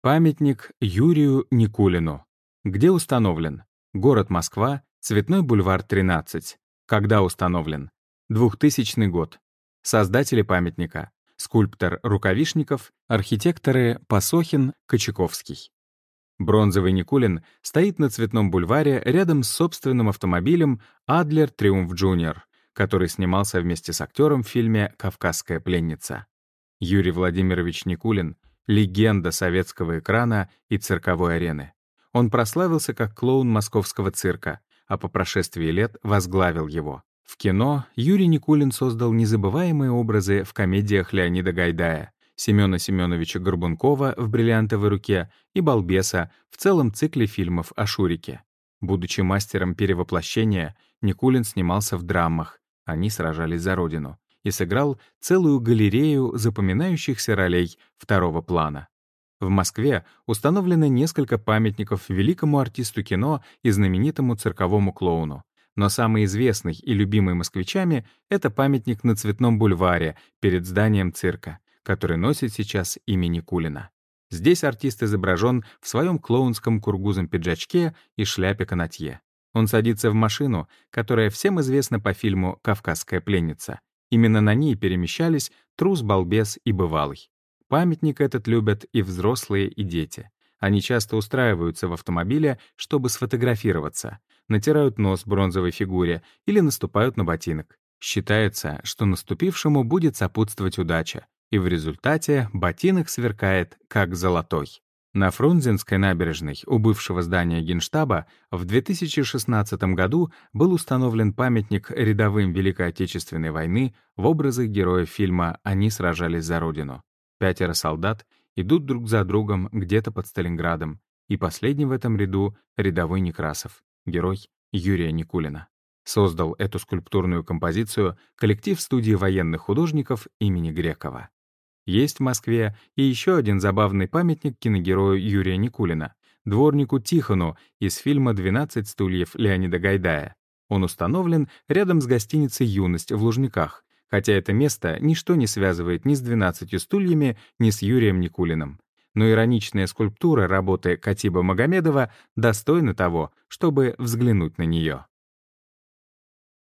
Памятник Юрию Никулину. Где установлен? Город Москва, Цветной бульвар, 13. Когда установлен? 2000 год. Создатели памятника. Скульптор Рукавишников, архитекторы Посохин, Кочаковский. Бронзовый Никулин стоит на Цветном бульваре рядом с собственным автомобилем «Адлер Триумф Джуниор», который снимался вместе с актером в фильме «Кавказская пленница». Юрий Владимирович Никулин — легенда советского экрана и цирковой арены. Он прославился как клоун московского цирка, а по прошествии лет возглавил его. В кино Юрий Никулин создал незабываемые образы в комедиях Леонида Гайдая, Семёна Семёновича Горбункова в «Бриллиантовой руке» и «Балбеса» в целом цикле фильмов о Шурике. Будучи мастером перевоплощения, Никулин снимался в драмах «Они сражались за родину» и сыграл целую галерею запоминающихся ролей второго плана. В Москве установлено несколько памятников великому артисту кино и знаменитому цирковому клоуну. Но самый известный и любимый москвичами — это памятник на Цветном бульваре перед зданием цирка который носит сейчас имя Никулина. Здесь артист изображен в своем клоунском кургузом пиджачке и шляпе канатье. Он садится в машину, которая всем известна по фильму «Кавказская пленница». Именно на ней перемещались трус, балбес и бывалый. Памятник этот любят и взрослые, и дети. Они часто устраиваются в автомобиле, чтобы сфотографироваться, натирают нос бронзовой фигуре или наступают на ботинок. Считается, что наступившему будет сопутствовать удача, и в результате ботинок сверкает, как золотой. На Фрунзенской набережной у бывшего здания Генштаба в 2016 году был установлен памятник рядовым Великой Отечественной войны в образах героев фильма «Они сражались за Родину». Пятеро солдат идут друг за другом где-то под Сталинградом, и последний в этом ряду — рядовой Некрасов, герой Юрия Никулина. Создал эту скульптурную композицию коллектив студии военных художников имени Грекова. Есть в Москве и еще один забавный памятник киногерою Юрия Никулина, дворнику Тихону из фильма «12 стульев» Леонида Гайдая. Он установлен рядом с гостиницей «Юность» в Лужниках, хотя это место ничто не связывает ни с «12 стульями», ни с Юрием Никулиным. Но ироничная скульптура работы Катиба Магомедова достойна того, чтобы взглянуть на нее.